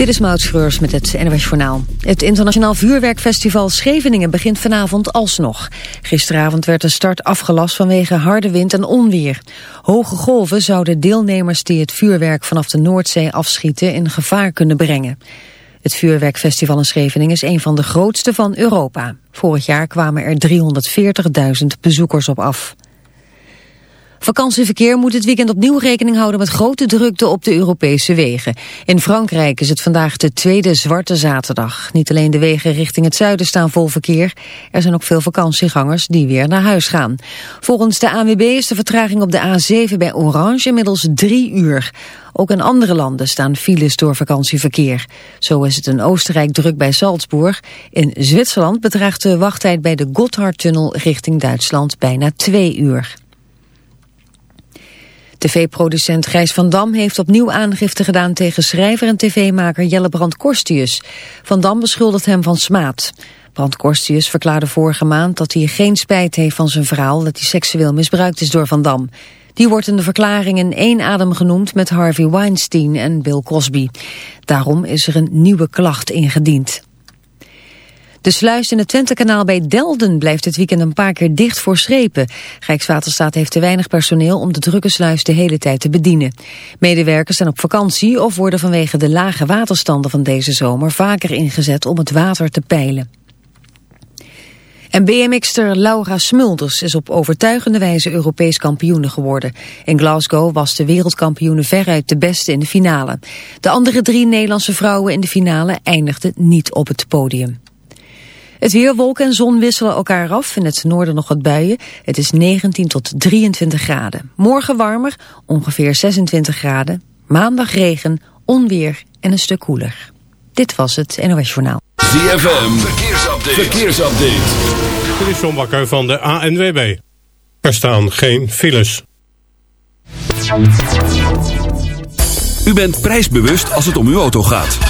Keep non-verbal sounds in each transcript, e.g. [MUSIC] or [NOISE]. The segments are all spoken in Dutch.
Dit is Maud Schreurs met het NWS Journaal. Het internationaal vuurwerkfestival Scheveningen begint vanavond alsnog. Gisteravond werd de start afgelast vanwege harde wind en onweer. Hoge golven zouden deelnemers die het vuurwerk vanaf de Noordzee afschieten in gevaar kunnen brengen. Het vuurwerkfestival in Scheveningen is een van de grootste van Europa. Vorig jaar kwamen er 340.000 bezoekers op af. Vakantieverkeer moet dit weekend opnieuw rekening houden met grote drukte op de Europese wegen. In Frankrijk is het vandaag de tweede zwarte zaterdag. Niet alleen de wegen richting het zuiden staan vol verkeer. Er zijn ook veel vakantiegangers die weer naar huis gaan. Volgens de ANWB is de vertraging op de A7 bij Orange inmiddels drie uur. Ook in andere landen staan files door vakantieverkeer. Zo is het in Oostenrijk druk bij Salzburg. In Zwitserland bedraagt de wachttijd bij de Gotthardtunnel richting Duitsland bijna twee uur. TV-producent Gijs van Dam heeft opnieuw aangifte gedaan tegen schrijver en tv-maker Jelle Brand Korstius. Van Dam beschuldigt hem van smaad. Brand Korstius verklaarde vorige maand dat hij geen spijt heeft van zijn verhaal dat hij seksueel misbruikt is door Van Dam. Die wordt in de verklaring in één adem genoemd met Harvey Weinstein en Bill Cosby. Daarom is er een nieuwe klacht ingediend. De sluis in het Twentekanaal bij Delden blijft het weekend een paar keer dicht voor schepen. Rijkswaterstaat heeft te weinig personeel om de drukke sluis de hele tijd te bedienen. Medewerkers zijn op vakantie of worden vanwege de lage waterstanden van deze zomer vaker ingezet om het water te peilen. En BMX'er Laura Smulders is op overtuigende wijze Europees kampioene geworden. In Glasgow was de wereldkampioene veruit de beste in de finale. De andere drie Nederlandse vrouwen in de finale eindigden niet op het podium. Het weer, wolken en zon wisselen elkaar af. In het noorden nog wat buien. Het is 19 tot 23 graden. Morgen warmer, ongeveer 26 graden. Maandag regen, onweer en een stuk koeler. Dit was het NOS Journaal. ZFM, verkeersupdate. verkeersupdate. Dit is John Bakker van de ANWB. Er staan geen files. U bent prijsbewust als het om uw auto gaat.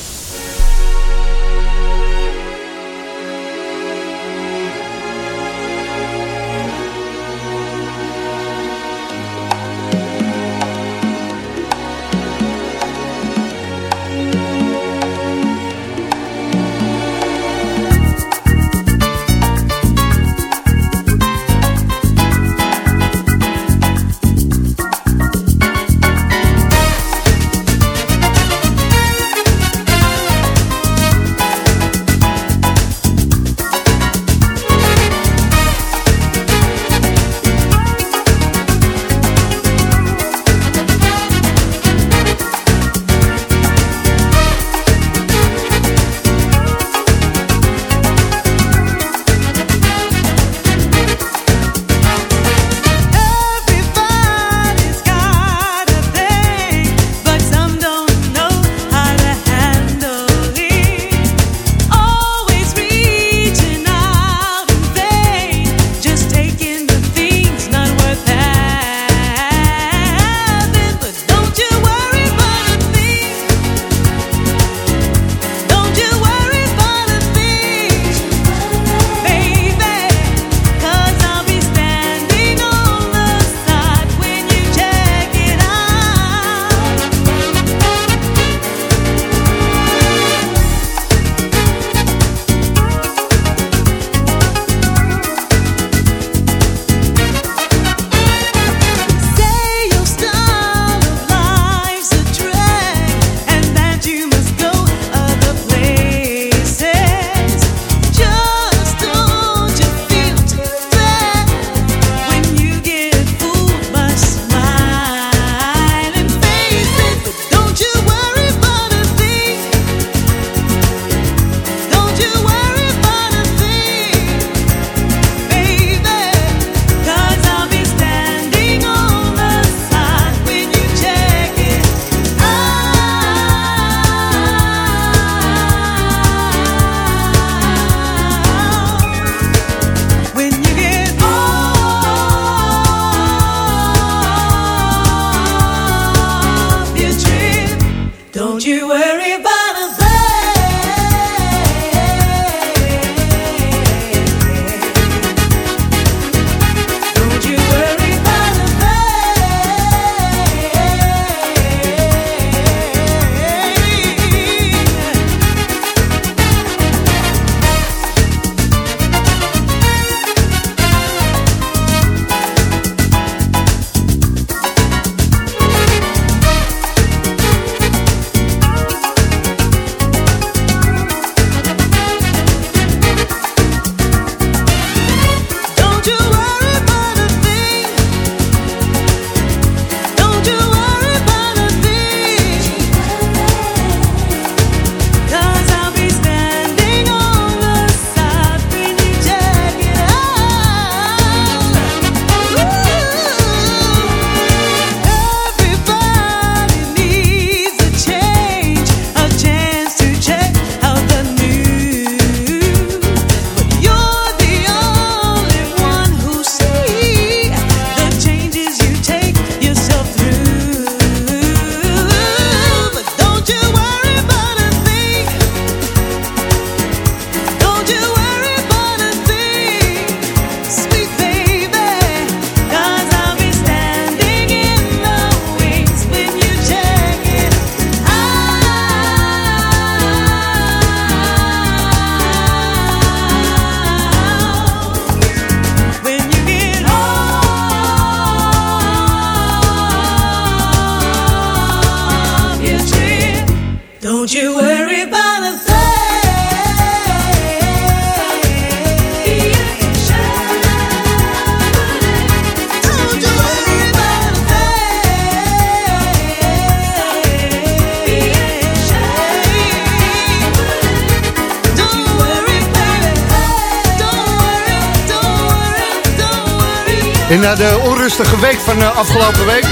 Na de onrustige week van de afgelopen week...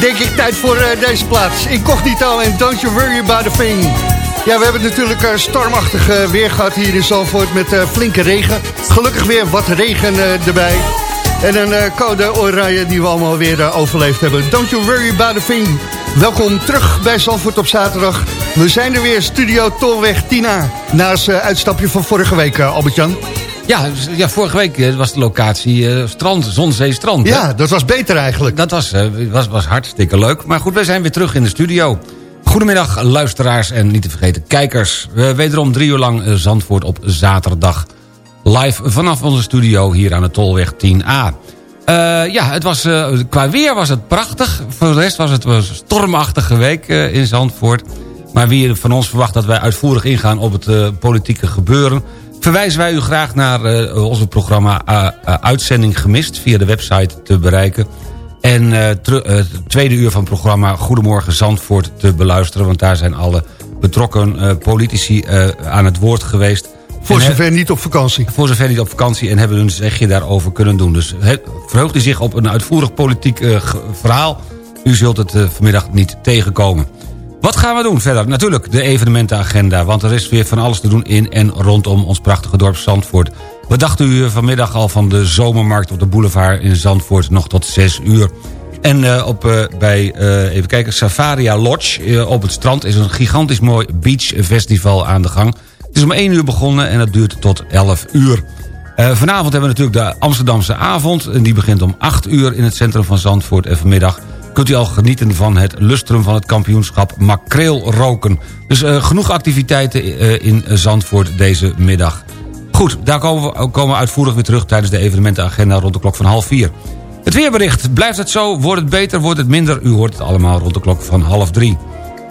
denk ik tijd voor eh, deze plaats. Incognito en Don't You Worry About A Thing. Ja, we hebben natuurlijk uh, stormachtig eh, weer gehad hier in Zalvoort met eh, flinke regen. Gelukkig weer wat regen eh, erbij. En een eh, code oranje die we allemaal weer eh, overleefd hebben. Don't You Worry About A Thing. Welkom terug bij Zalvoort op zaterdag. We zijn er weer, Studio Tolweg Tina. Naast uh, uitstapje van vorige week, Albert-Jan. Ja, dus- ja, vorige week eh, was de locatie eh, strand, Zonzee Strand. hè? Ja, dat was beter eigenlijk. Dat was, eh, was, was hartstikke leuk. Maar goed, wij zijn weer terug in de studio. Goedemiddag, luisteraars en niet te vergeten kijkers. We wederom drie uur lang Zandvoort op zaterdag. Live vanaf onze studio hier aan de Tolweg 10A. Eh, ja, het was, qua weer was het prachtig. Voor de rest was het een stormachtige week in Zandvoort. Maar wie van ons verwacht dat wij uitvoerig ingaan op het politieke gebeuren... verwijzen wij u graag naar eh, onze programma eh, eh, Uitzending Gemist... via de website te bereiken. En het tweede uur van het programma Goedemorgen Zandvoort te beluisteren... want daar zijn alle betrokken politici aan het woord geweest... Voor zover niet op vakantie. voor zover niet op vakantie en hebben hun zegje daarover kunnen doen. Dus he- verheugt u zich op een uitvoerig politiek verhaal. U zult het vanmiddag niet tegenkomen. Wat gaan we doen verder? Natuurlijk de evenementenagenda, want er is weer van alles te doen in en rondom ons prachtige dorp Zandvoort. Wat dacht u vanmiddag al van de zomermarkt op de boulevard in Zandvoort nog tot 6 uur? En eh, op, eh, bij, eh, even kijken, Safaria Lodge op het strand is een gigantisch mooi beachfestival aan de gang. Het is om 1 uur begonnen en dat duurt tot 11 uur. Vanavond hebben we natuurlijk de Amsterdamse avond. En die begint om 8 uur in het centrum van Zandvoort. En vanmiddag kunt u al genieten van het lustrum van het kampioenschap makreel roken. Dus eh, genoeg activiteiten eh, in Zandvoort deze middag. Goed, daar komen we, komen we uitvoerig weer terug... tijdens de evenementenagenda rond de klok van half vier. Het weerbericht. Blijft het zo? Wordt het beter? Wordt het minder? U hoort het allemaal rond de klok van half drie.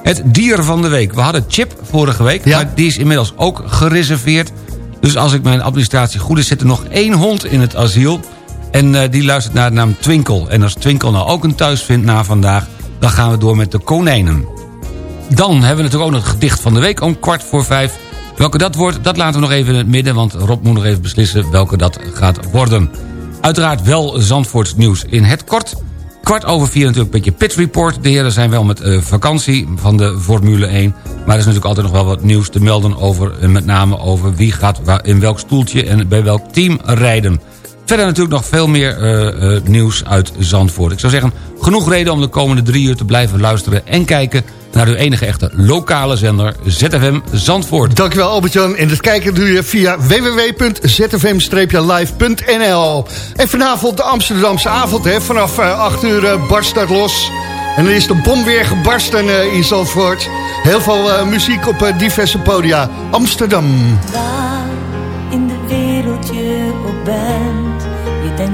Het dier van de week. We hadden Chip vorige week, Ja. maar die is inmiddels ook gereserveerd. Dus als ik mijn administratie goed is, zit er nog één hond in het asiel. En eh, die luistert naar de naam Twinkel. En als Twinkel nou ook een thuis vindt na vandaag... dan gaan we door met de konijnen. Dan hebben we natuurlijk ook nog het gedicht van de week om kwart voor vijf. Welke dat wordt, dat laten we nog even in het midden... want Rob moet nog even beslissen welke dat gaat worden. Uiteraard wel Zandvoorts nieuws in het kort. Kwart over vier natuurlijk een beetje Pit Report. De heren zijn wel met eh, vakantie van de Formule 1. Maar er is natuurlijk altijd nog wel wat nieuws te melden over... en met name over wie gaat in welk stoeltje en bij welk team rijden. Verder natuurlijk nog veel meer eh, eh, nieuws uit Zandvoort. Ik zou zeggen, genoeg reden om de komende drie uur te blijven luisteren... en kijken naar uw enige echte lokale zender ZFM Zandvoort. Dankjewel Albert-Jan. En dat kijken doe je via www.zfm-live.nl. En vanavond de Amsterdamse avond. Hè. Vanaf eh, 8 uur eh, barst dat los. En dan is de bom weer gebarsten in Zandvoort. Heel veel eh, muziek op diverse podia. Amsterdam. Waar in de wereld je ook bent,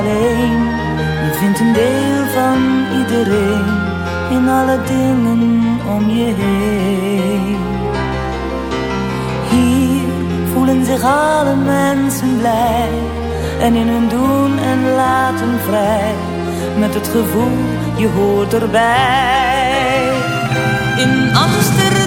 alleen. Je vindt een deel van iedereen in alle dingen om je heen. Hier voelen zich alle mensen blij en in hun doen en laten vrij. Met het gevoel, je hoort erbij. In Amsterdam,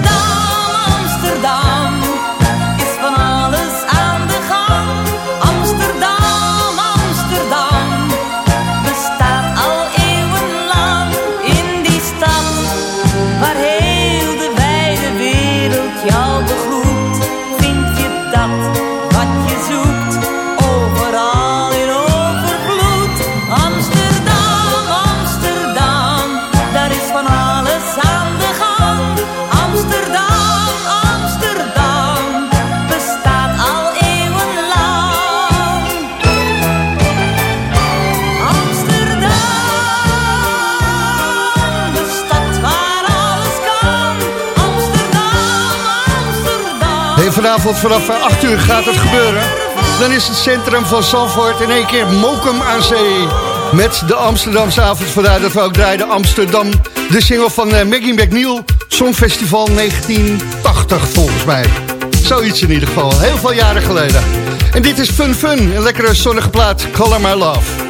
vanavond vanaf eh, 8 uur gaat het gebeuren. Dan is het centrum van Zandvoort in één keer Mokum aan zee. Met de Amsterdamse avond. Vandaar dat we ook draaiden Amsterdam. De single van uh, Maggie McNeil. Songfestival 1980 volgens mij. Zoiets in ieder geval. Heel veel jaren geleden. En dit is Fun Fun. Een lekkere zonnige plaat. Color My Love.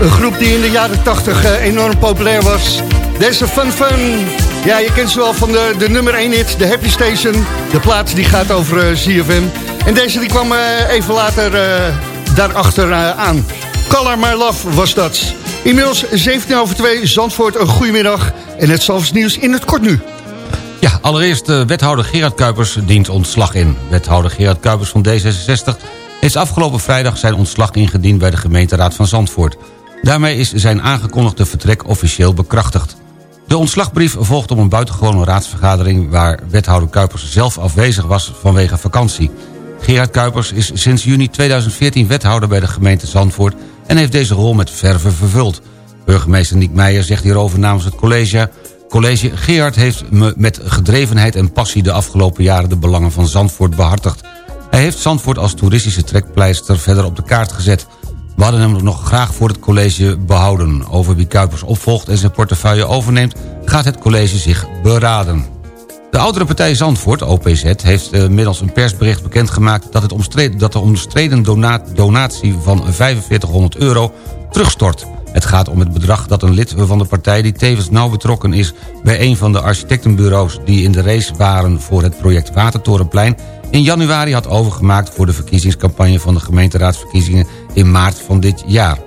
Een groep die in de jaren 80 uh, enorm populair was. Deze Fun Fun. Ja, je kent ze wel van de, de nummer 1 hit, de Happy Station. De plaat die gaat over ZFM. En deze die kwam uh, even later daarachter aan. Color My Love was dat. Inmiddels 17 over 2, Zandvoort, een goedemiddag. En het Zalvers nieuws in het kort nu. Ja, allereerst wethouder Gerard Kuipers dient ontslag in. Wethouder Gerard Kuipers van D66 heeft afgelopen vrijdag zijn ontslag ingediend... bij de gemeenteraad van Zandvoort. Daarmee is zijn aangekondigde vertrek officieel bekrachtigd. De ontslagbrief volgt op een buitengewone raadsvergadering... waar wethouder Kuipers zelf afwezig was vanwege vakantie. Gerard Kuipers is sinds juni 2014 wethouder bij de gemeente Zandvoort... en heeft deze rol met verve vervuld. Burgemeester Niek Meijer zegt hierover namens het college... College Gerard heeft me met gedrevenheid en passie de afgelopen jaren de belangen van Zandvoort behartigd. Hij heeft Zandvoort als toeristische trekpleister verder op de kaart gezet. We hadden hem nog graag voor het college behouden. Over wie Kuipers opvolgt en zijn portefeuille overneemt... gaat het college zich beraden. De oudere partij Zandvoort, OPZ, heeft uh, middels een persbericht bekendgemaakt... dat, het omstreden, dat de omstreden donatie van 4500 euro terugstort. Het gaat om het bedrag dat een lid van de partij... die tevens nauw betrokken is bij een van de architectenbureaus... die in de race waren voor het project Watertorenplein... in januari had overgemaakt voor de verkiezingscampagne... van de gemeenteraadsverkiezingen in maart van dit jaar.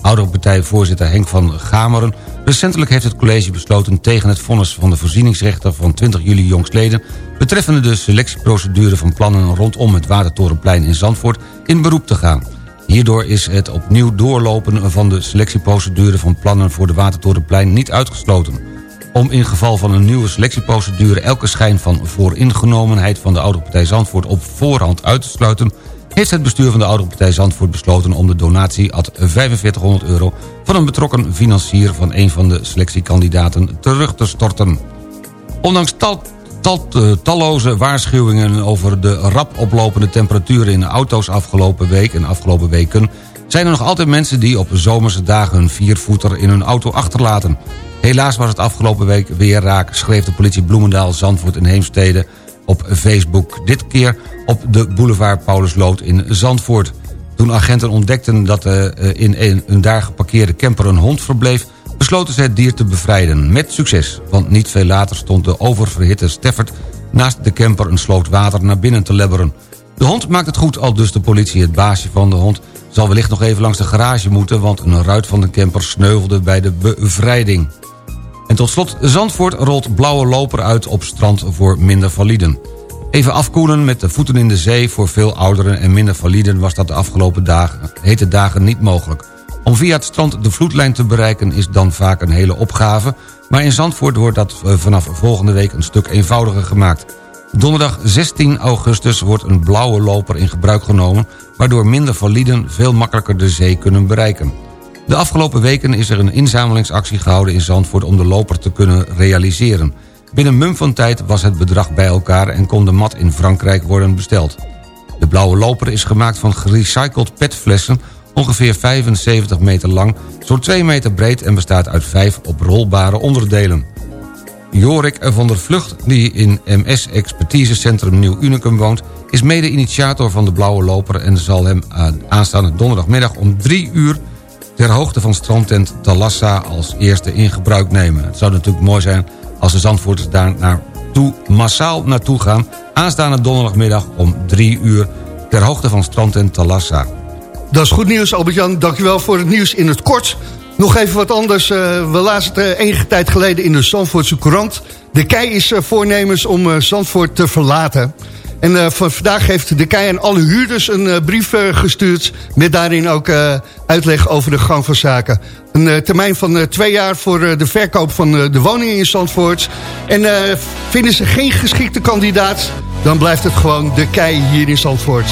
Oudere partijvoorzitter Henk van Gameren... recentelijk heeft het college besloten tegen het vonnis van de voorzieningsrechter... van 20 juli jongstleden... betreffende de selectieprocedure van plannen rondom het Watertorenplein in Zandvoort... in beroep te gaan... Hierdoor is het opnieuw doorlopen van de selectieprocedure van plannen voor de Watertorenplein niet uitgesloten. Om in geval van een nieuwe selectieprocedure elke schijn van vooringenomenheid van de Oudere Partij Zandvoort op voorhand uit te sluiten, heeft het bestuur van de Oudere Partij Zandvoort besloten om de donatie ad 4500 euro van een betrokken financier van een van de selectiekandidaten terug te storten. Ondanks tal uh, talloze waarschuwingen over de rap oplopende temperaturen in de auto's afgelopen week en afgelopen weken... zijn er nog altijd mensen die op zomerse dagen hun viervoeter in hun auto achterlaten. Helaas was het afgelopen week weer raak, schreef de politie Bloemendaal, Zandvoort en Heemstede op Facebook. Dit keer op de boulevard Paulusloot in Zandvoort. Toen agenten ontdekten dat uh, in een, een daar geparkeerde camper een hond verbleef besloten ze het dier te bevrijden. Met succes, want niet veel later stond de oververhitte Steffert... naast de camper een sloot water naar binnen te lebberen. De hond maakt het goed, al dus de politie. Het baasje van de hond zal wellicht nog even langs de garage moeten... want een ruit van de camper sneuvelde bij de bevrijding. En tot slot, Zandvoort rolt blauwe loper uit op strand voor minder validen. Even afkoelen met de voeten in de zee voor veel ouderen en minder validen... was dat de afgelopen dagen, hete dagen niet mogelijk. Om via het strand de vloedlijn te bereiken is dan vaak een hele opgave... maar in Zandvoort wordt dat eh, vanaf volgende week een stuk eenvoudiger gemaakt. Donderdag 16 augustus wordt een blauwe loper in gebruik genomen... waardoor minder validen veel makkelijker de zee kunnen bereiken. De afgelopen weken is er een inzamelingsactie gehouden in Zandvoort... om de loper te kunnen realiseren. Binnen mum van tijd was het bedrag bij elkaar... en kon de mat in Frankrijk worden besteld. De blauwe loper is gemaakt van gerecycled petflessen ongeveer 75 meter lang, zo'n 2 meter breed... en bestaat uit vijf oprolbare onderdelen. Jorik van der Vlucht, die in MS Expertisecentrum Nieuw Unicum woont... is mede-initiator van de Blauwe Loper... en zal hem aanstaande donderdagmiddag om 3 uur... ter hoogte van strandtent Talassa als eerste in gebruik nemen. Het zou natuurlijk mooi zijn als de Zandvoorters daar naartoe, massaal naartoe gaan... aanstaande donderdagmiddag om 3 uur ter hoogte van strandtent Talassa. Dat is goed nieuws, Albert-Jan. Dankjewel voor het nieuws in het kort. Nog even wat anders. Uh, we lazen uh, enige tijd geleden in de Zandvoortse Courant. De KEI is uh, voornemens om Zandvoort te verlaten. En van vandaag heeft de KEI aan alle huurders een brief gestuurd... met daarin ook uitleg over de gang van zaken. Een termijn van twee jaar voor de verkoop van de woningen in Zandvoort. En vinden ze geen geschikte kandidaat... dan blijft het gewoon de KEI hier in Zandvoort.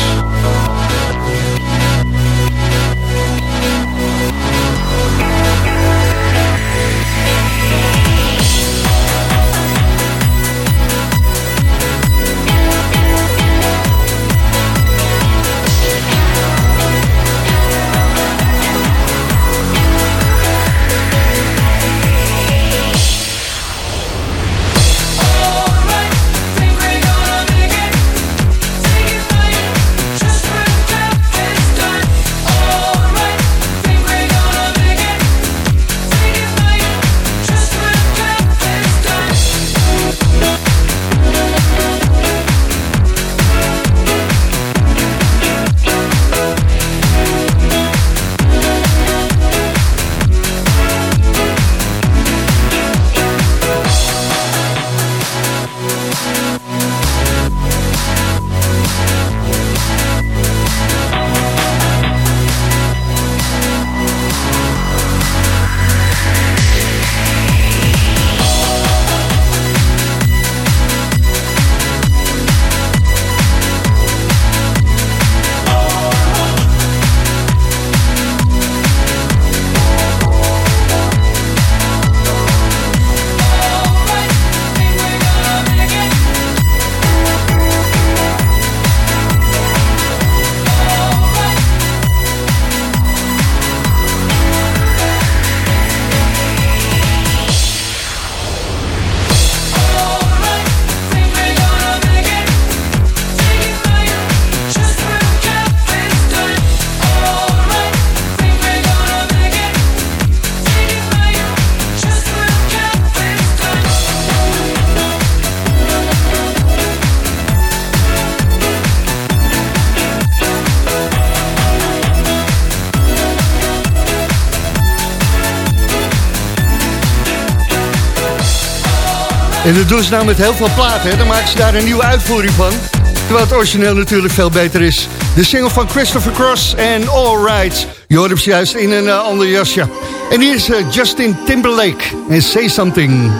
En dat doen ze nou met heel veel platen. Dan maken ze daar een nieuwe uitvoering van. Terwijl het origineel natuurlijk veel beter is. De single van Christopher Cross en All Right. Je hoort hem juist in een eh, ander jasje. En hier is eh, Justin Timberlake en Say Something.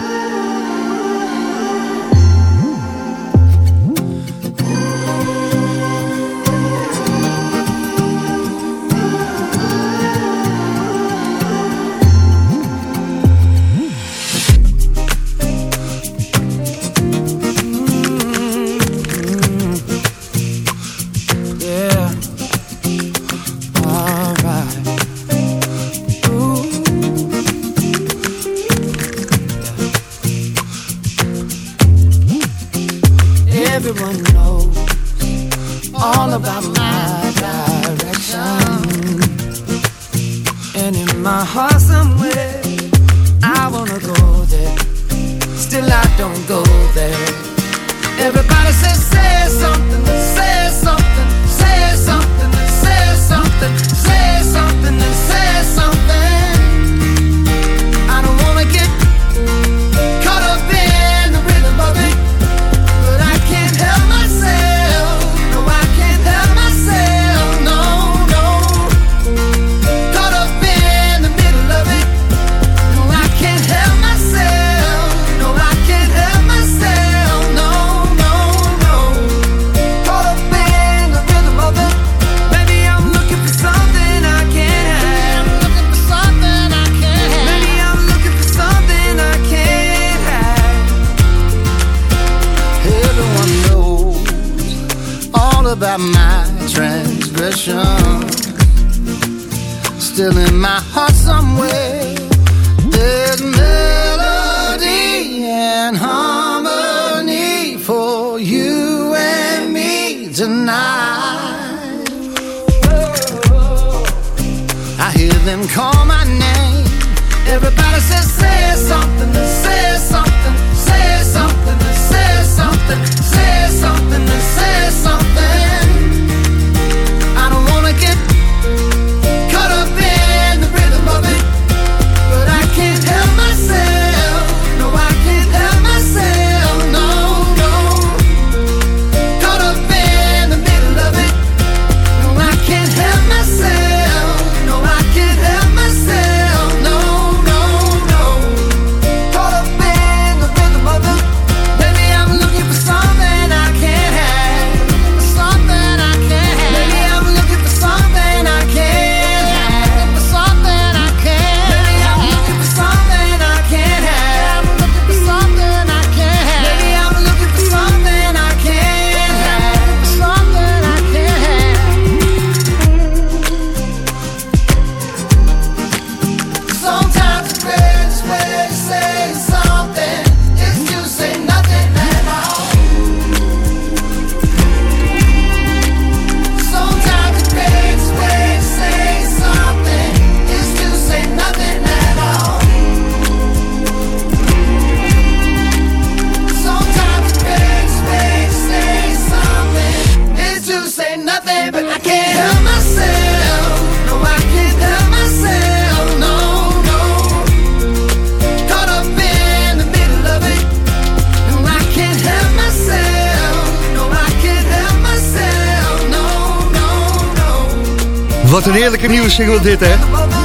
Single dit, hè?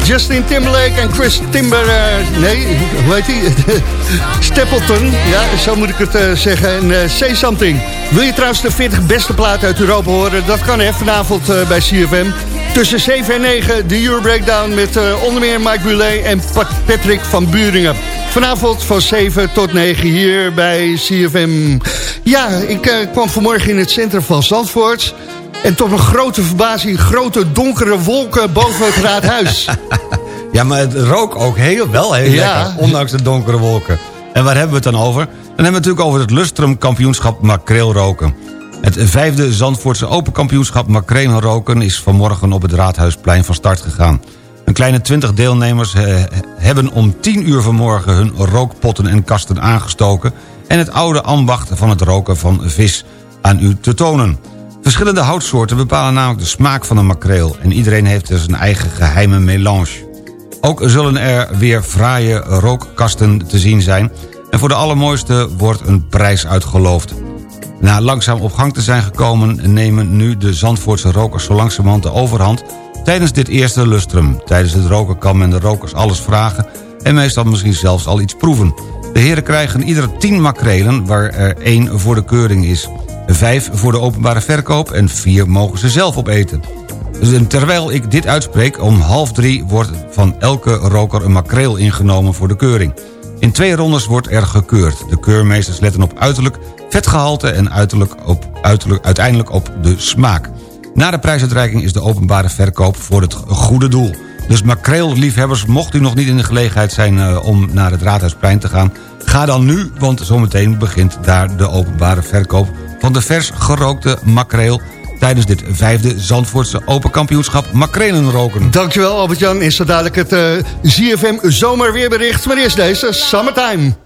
Justin Timberlake en Chris Timber... eh, nee, hoe heet die? [LAUGHS] Stapleton, ja, zo moet ik het eh, zeggen. En eh, Say Something. Wil je trouwens de 40 beste platen uit Europa horen? Dat kan hè, vanavond bij CFM. Tussen 7 en 9 de Euro Breakdown met onder meer Mike Bulet en Pat- Patrick van Buringen. Vanavond van 7 tot 9 hier bij CFM. Ja, ik kwam vanmorgen in het centrum van Zandvoort... En tot een grote verbazing, grote donkere wolken boven het raadhuis. [LAUGHS] Ja, maar het rook ook heel, wel heel Ja. lekker, ondanks de donkere wolken. En waar hebben we het dan over? Dan hebben we het natuurlijk over het Lustrum kampioenschap makreelroken. Het vijfde Zandvoortse Open kampioenschap makreelroken... is vanmorgen op het Raadhuisplein van start gegaan. Een kleine twintig deelnemers eh, hebben om 10 uur vanmorgen... hun rookpotten en kasten aangestoken... en het oude ambacht van het roken van vis aan u te tonen. Verschillende houtsoorten bepalen namelijk de smaak van een makreel... en iedereen heeft dus zijn eigen geheime melange. Ook zullen er weer fraaie rookkasten te zien zijn... En voor de allermooiste wordt een prijs uitgeloofd. Na langzaam op gang te zijn gekomen... nemen nu de Zandvoortse rokers zo langzamerhand de overhand... tijdens dit eerste lustrum. Tijdens het roken kan men de rokers alles vragen... en meestal misschien zelfs al iets proeven. De heren krijgen ieder 10 makrelen, waar er één voor de keuring is. Vijf voor de openbare verkoop en vier mogen ze zelf opeten. Dus terwijl ik dit uitspreek, om half drie wordt van elke roker een makreel ingenomen voor de keuring. In twee rondes wordt er gekeurd. De keurmeesters letten op uiterlijk, vetgehalte en uiterlijk op, uiterlijk, uiteindelijk op de smaak. Na de prijsuitreiking is de openbare verkoop voor het goede doel. Dus makreelliefhebbers, mocht u nog niet in de gelegenheid zijn eh, om naar het Raadhuisplein te gaan... ga dan nu, want zometeen begint daar de openbare verkoop... van de vers gerookte makreel tijdens dit vijfde Zandvoortse Open Kampioenschap Makrelenroken. Dankjewel Albert-Jan. Is zo dadelijk het eh, ZFM zomerweerbericht. Maar eerst deze, Summertime.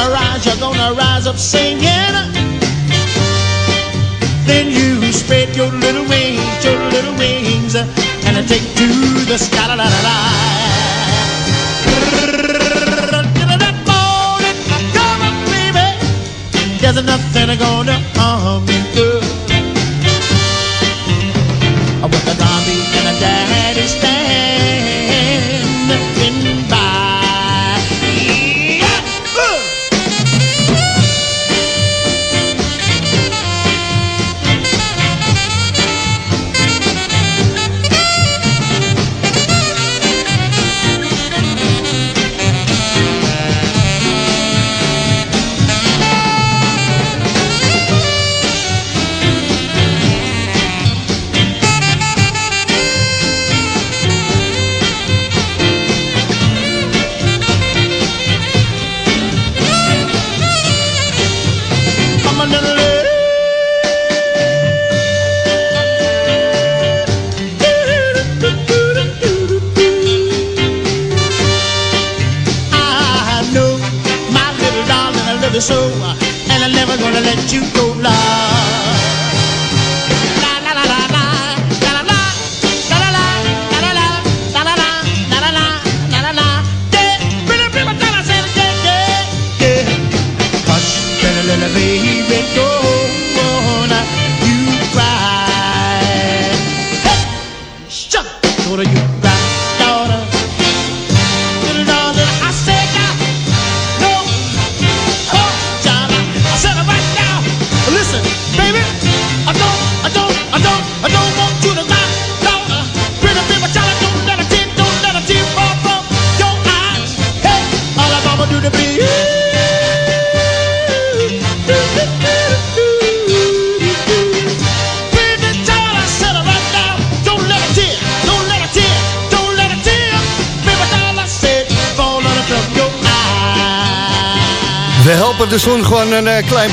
gonna rise, you're gonna rise up singing. Then you spread your little wings, your little wings, and take to the sky. La, la, la, la. That morning, come on, baby. There's nothing gonna harm you, girl. With the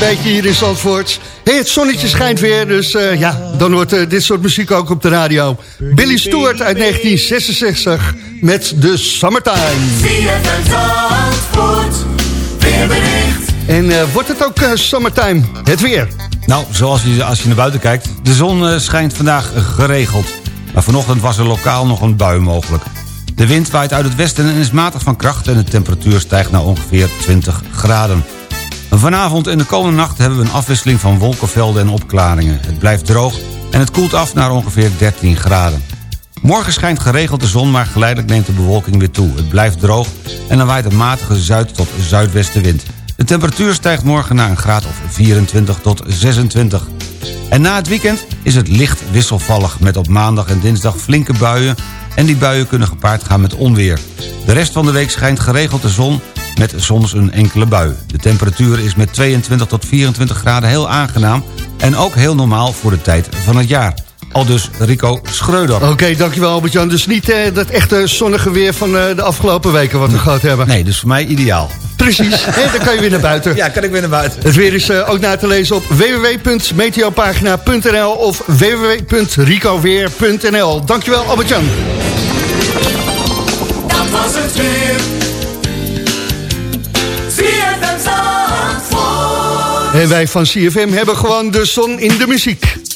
beetje hier in Zandvoort. Hey, het zonnetje schijnt weer, dus eh, ja, dan hoort eh, dit soort muziek ook op de radio. Billy Stewart uit 1966 met de Summertime. Weerbericht. En eh, wordt het ook summertime? Het weer. Nou, zoals je, als je naar buiten kijkt... de zon schijnt vandaag geregeld. Maar vanochtend was er lokaal nog een bui mogelijk. De wind waait uit het westen en is matig van kracht... en de temperatuur stijgt naar ongeveer 20 graden. Vanavond en de komende nacht hebben we een afwisseling van wolkenvelden en opklaringen. Het blijft droog en het koelt af naar ongeveer 13 graden. Morgen schijnt geregeld de zon, maar geleidelijk neemt de bewolking weer toe. Het blijft droog en dan waait een matige zuid- tot zuidwestenwind. De temperatuur stijgt morgen naar een graad of 24 tot 26. En na het weekend is het licht wisselvallig... met op maandag en dinsdag flinke buien... en die buien kunnen gepaard gaan met onweer. De rest van de week schijnt geregeld de zon met soms een enkele bui. De temperatuur is met 22 tot 24 graden heel aangenaam... en ook heel normaal voor de tijd van het jaar. Al dus Rico Schreuder. Oké, dankjewel Albert-Jan. Dus niet eh, dat echte zonnige weer van eh, de afgelopen weken wat we gehad hebben. Nee, dus voor mij ideaal. Precies, [LAUGHS] hè, dan kan je weer naar buiten. Ja, kan ik weer naar buiten. Het weer is eh, ook na te lezen op www.meteopagina.nl of www.ricoweer.nl. Dankjewel Albert-Jan. Dat was het weer. En wij van CFM hebben gewoon de zon in de muziek.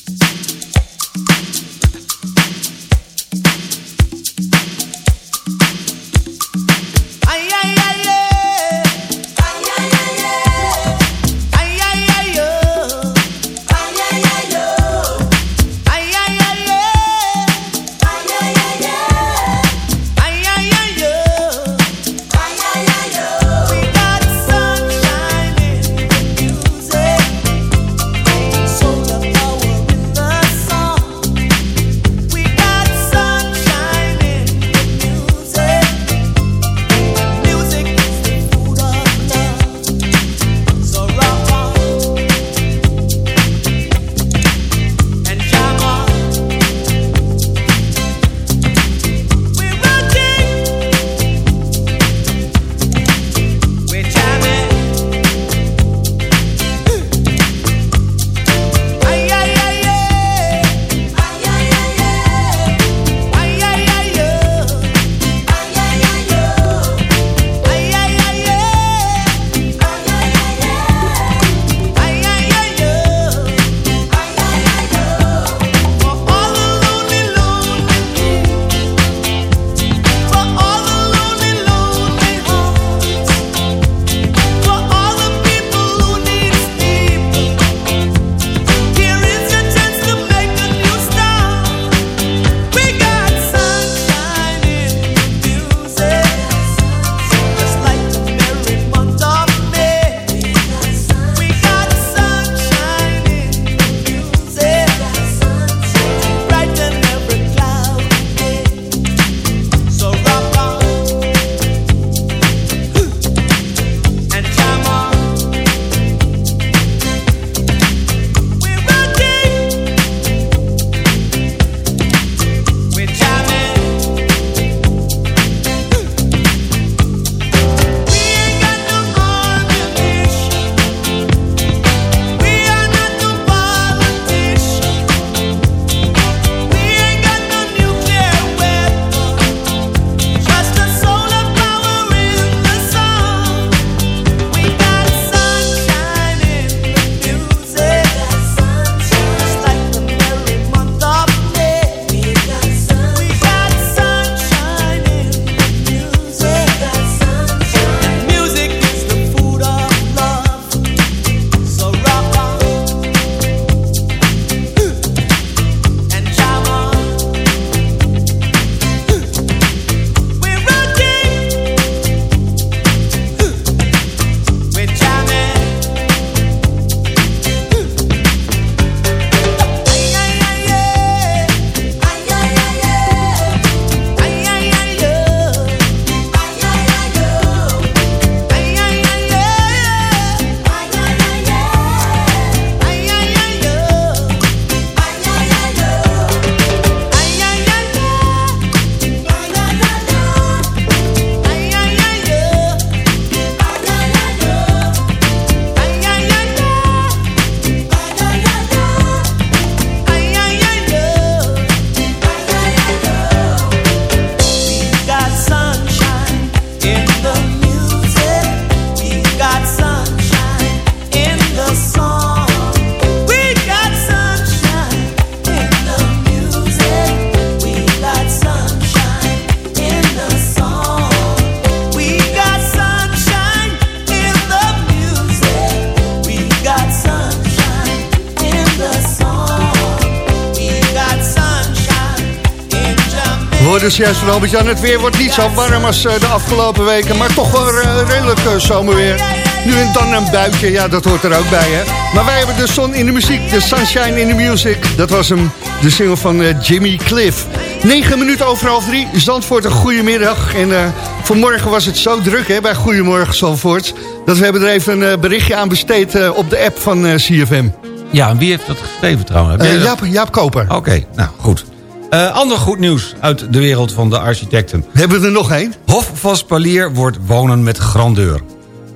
Juist. Het weer wordt niet zo warm als eh, de afgelopen weken. Maar toch wel eh, redelijk eh, zomerweer. Nu en dan een buitje, ja dat hoort er ook bij hè. Maar wij hebben de zon in de muziek, de sunshine in the music. Dat was hem, de single van Jimmy Cliff. 9 minuten over half drie, Zandvoort een goedemiddag. En eh, vanmorgen was het zo druk hè, bij Goedemorgen Zandvoort... dat we hebben er even een berichtje aan besteed op de app van CFM. Ja, en wie heeft dat geschreven trouwens? Jaap, Jaap Koper. Oké, nou goed. Eh, ander goed nieuws uit de wereld van de architecten. Hebben we er nog één? Hof van Spalier wordt wonen met grandeur.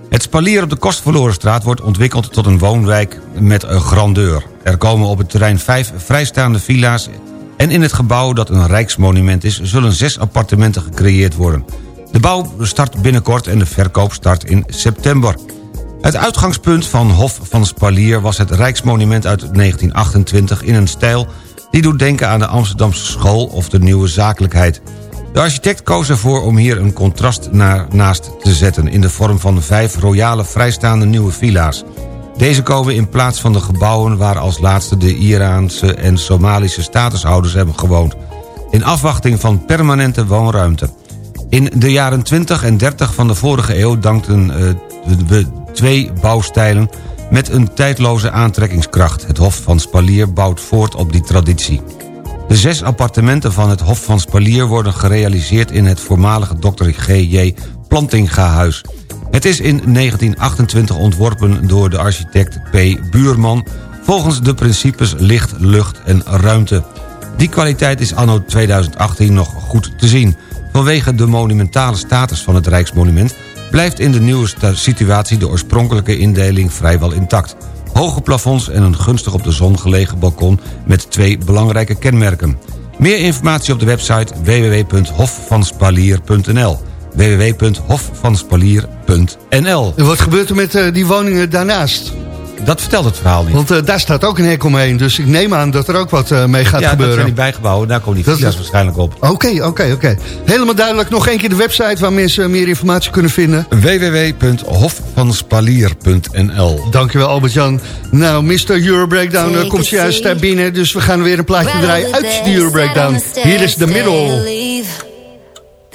Het Spalier op de Kostverlorenstraat wordt ontwikkeld tot een woonwijk met een grandeur. Er komen op het terrein vijf vrijstaande villa's... en in het gebouw dat een rijksmonument is... zullen zes appartementen gecreëerd worden. De bouw start binnenkort en de verkoop start in september. Het uitgangspunt van Hof van Spalier was het Rijksmonument uit 1928 in een stijl die doet denken aan de Amsterdamse school of de nieuwe zakelijkheid. De architect koos ervoor om hier een contrast naast te zetten... in de vorm van vijf royale vrijstaande nieuwe villa's. Deze komen in plaats van de gebouwen waar als laatste de Iraanse en Somalische statushouders hebben gewoond. In afwachting van permanente woonruimte. In de jaren 20 en 30 van de vorige eeuw dankten eh, we twee bouwstijlen met een tijdloze aantrekkingskracht. Het Hof van Spalier bouwt voort op die traditie. De zes appartementen van het Hof van Spalier worden gerealiseerd in het voormalige Dr. G.J. Plantinga-huis. Het is in 1928 ontworpen door de architect P. Buurman... volgens de principes licht, lucht en ruimte. Die kwaliteit is anno 2018 nog goed te zien. Vanwege de monumentale status van het Rijksmonument... blijft in de nieuwe situatie de oorspronkelijke indeling vrijwel intact. Hoge plafonds en een gunstig op de zon gelegen balkon... met twee belangrijke kenmerken. Meer informatie op de website www.hofvanspalier.nl www.hofvanspalier.nl wat gebeurt er met eh, die woningen daarnaast? Dat vertelt het verhaal niet. Want eh, daar staat ook een hek omheen. Dus ik neem aan dat er ook wat eh, mee gaat ja, dat gebeuren. zijn die bijgebouwen, daar komen die Dat is- waarschijnlijk op. Oké, oké, oké. Helemaal duidelijk. Nog één keer de website waar mensen meer informatie kunnen vinden. www.hofvanspalier.nl Dankjewel Albert-Jan. Nou, Mr. Euro Breakdown eh, komt seat. daar binnen. Dus we gaan weer een plaatje draaien uit de Euro Breakdown. Hier is de middel.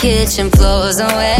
Kitchen. Floors are wet,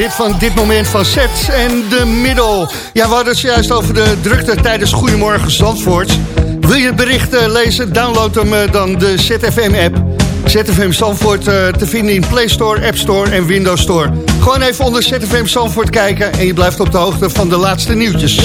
Hit van dit moment van Sets en de Middel. Ja, we hadden het juist over de drukte tijdens Goedemorgen Zandvoort. Wil je het bericht lezen? Download hem eh, dan de ZFM-app. ZFM Zandvoort eh, te vinden in Play Store, App Store en Windows Store. Gewoon even onder ZFM Zandvoort kijken... en je blijft op de hoogte van de laatste nieuwtjes.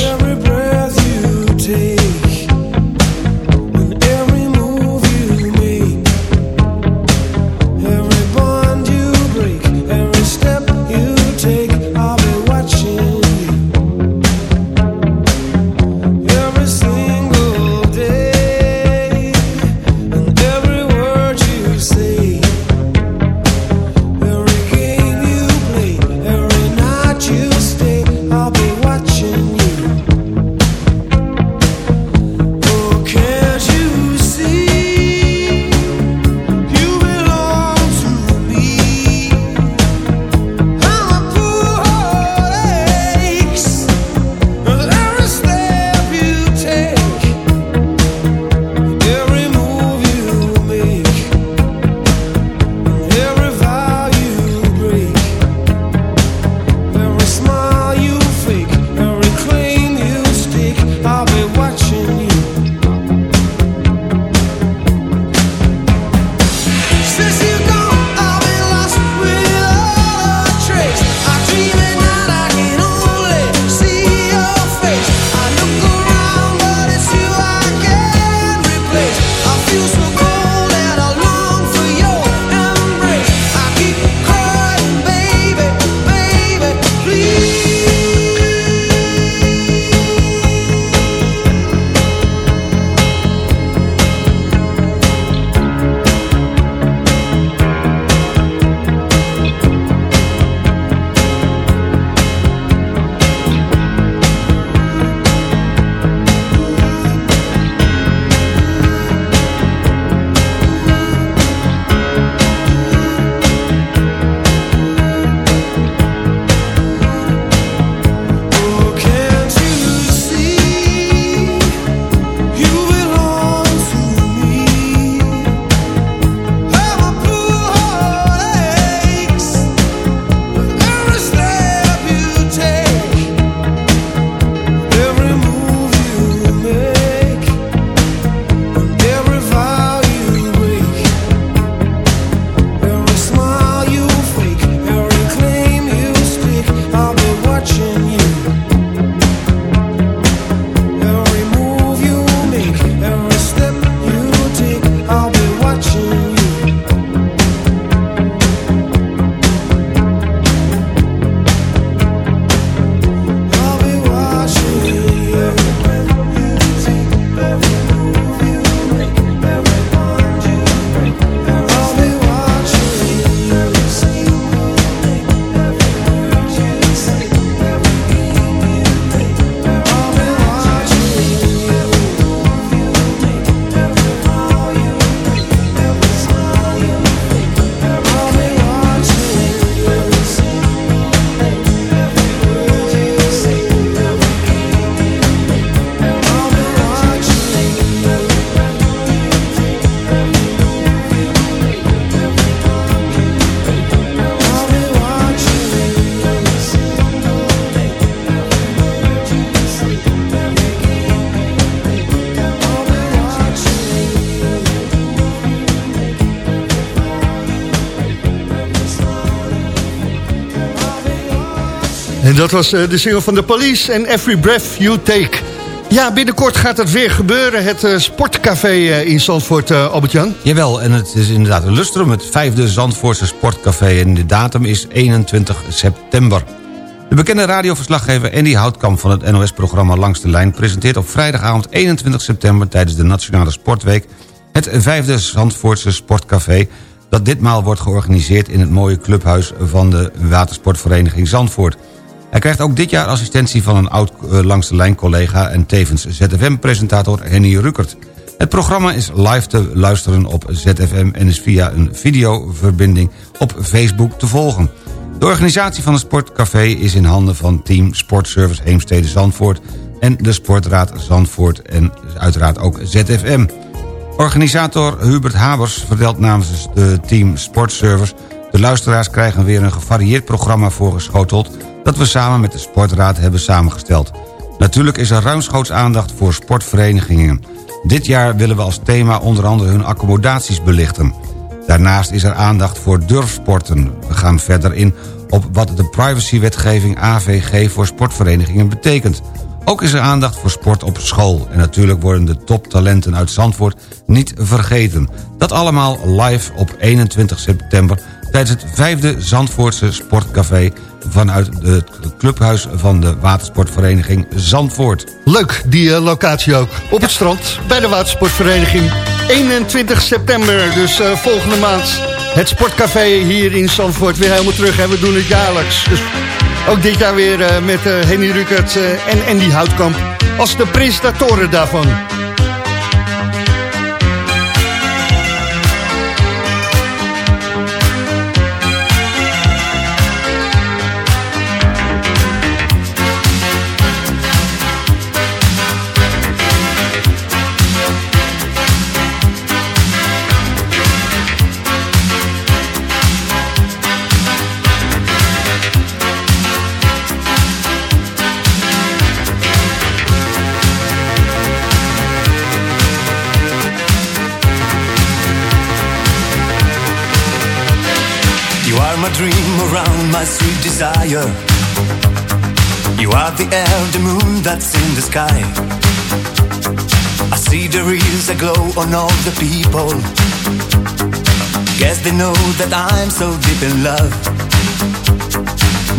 Dat was eh, de single van de Police en Every Breath You Take. Ja, binnenkort gaat het weer gebeuren. Het eh, sportcafé eh, in Zandvoort, Albert-Jan. Jawel, en het is inderdaad een lustrum, het vijfde Zandvoortse Sportcafé... en de datum is 21 september. De bekende radioverslaggever Andy Houtkamp van het NOS-programma Langs de Lijn... presenteert op vrijdagavond 21 september tijdens de Nationale Sportweek... het vijfde Zandvoortse Sportcafé... dat ditmaal wordt georganiseerd in het mooie clubhuis van de Watersportvereniging Zandvoort... Hij krijgt ook dit jaar assistentie van een oud eh, langs de lijn collega... en tevens ZFM-presentator Henny Ruckert. Het programma is live te luisteren op ZFM... en is via een videoverbinding op Facebook te volgen. De organisatie van het Sportcafé is in handen van Team Sportservice Heemstede Zandvoort... en de Sportraad Zandvoort en uiteraard ook ZFM. Organisator Hubert Habers vertelt namens de Team Sportservice De luisteraars krijgen weer een gevarieerd programma voorgeschoteld... dat we samen met de Sportraad hebben samengesteld. Natuurlijk is er ruimschoots aandacht voor sportverenigingen. Dit jaar willen we als thema onder andere hun accommodaties belichten. Daarnaast is er aandacht voor durfsporten. We gaan verder in op wat de privacywetgeving AVG voor sportverenigingen betekent. Ook is er aandacht voor sport op school. En natuurlijk worden de toptalenten uit Zandvoort niet vergeten. Dat allemaal live op 21 september tijdens het vijfde Zandvoortse Sportcafé... vanuit het clubhuis van de watersportvereniging Zandvoort. Leuk, die eh, locatie ook. Op het strand, bij de watersportvereniging. 21 september, dus eh, volgende maand. Het sportcafé hier in Zandvoort weer helemaal terug. En we doen het jaarlijks. Dus ook dit jaar weer eh, met Henny Rukert en Andy Houtkamp... als de presentatoren daarvan. My sweet desire. You are the the moon that's in the sky. I see there is a glow on all the people. Guess they know that I'm so deep in love.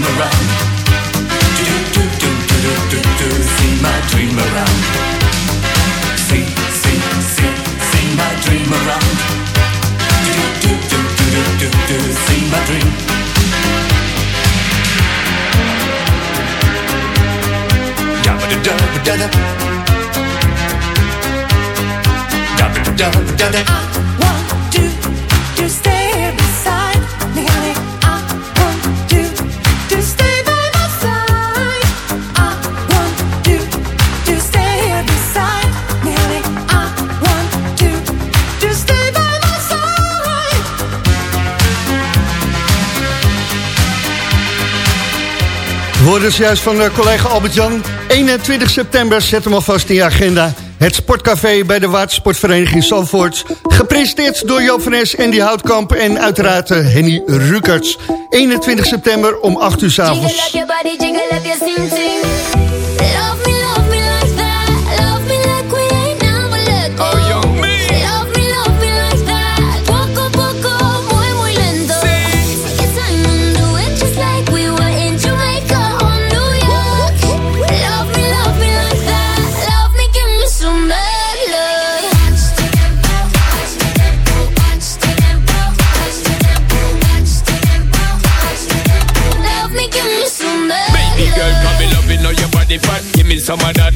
Dream around. Do, do, do, do, do, do, do, do. sing my dream around. Sing, sing, sing, sing my dream around. Do, do, do, do, do, do, do, sing my dream. Dabba-da-dabba-da-da. Dabba-da-dabba-da-da. want you to stay beside Hoorden juist van eh, collega Albert-Jan. 21 september, zet hem alvast in je agenda. Het Sportcafé bij de Watersportvereniging Zandvoort. Gepresenteerd door Joop van Es, Andy Houtkamp en uiteraard eh, Henny Rukerts. 21 september om 8 uur s avonds. Some bad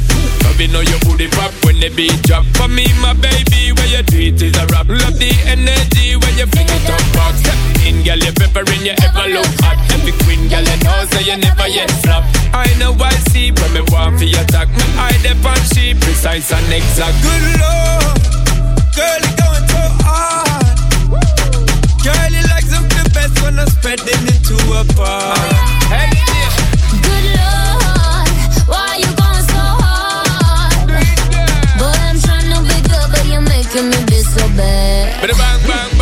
Baby girl, love. come me loving on your body fat. Give me some beat drop for me, my baby. Where you do it is a rap. Love the energy when you fling it up back. Step in, girl, you peppering, you ever look hot. Every queen, girl, you know, so you never yet flop. I know I see when me want for your attack. Me eye dep on she precise and exact. Good lord, girl, you going so hard. Girl, you like something best when I'm spreading it to a bar. Hey, yeah. Good Lord, you're making me be bang,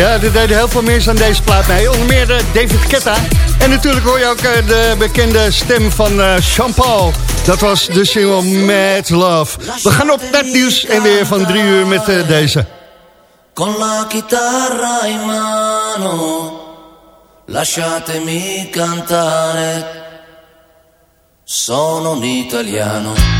Ja, er deden heel veel mensen aan deze plaat mee. Onder meer eh, David Ketta. En natuurlijk hoor je ook eh, de bekende stem van eh Jean-Paul. Dat was de single Mad Love. We gaan op naar nieuws en weer van drie uur met deze. Con la chitarra in mano, lasciatemi cantare. Sono un italiano.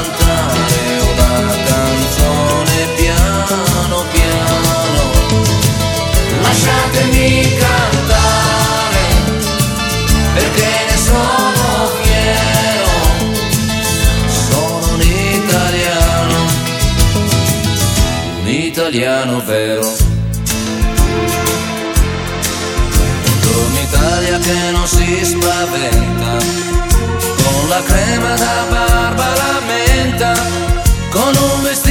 Lasciatemi cantare perché ne sono fiero. Sono un italiano, un italiano vero. Buongiorno Italia che non si spaventa, con la crema da barba la menta, con un vestito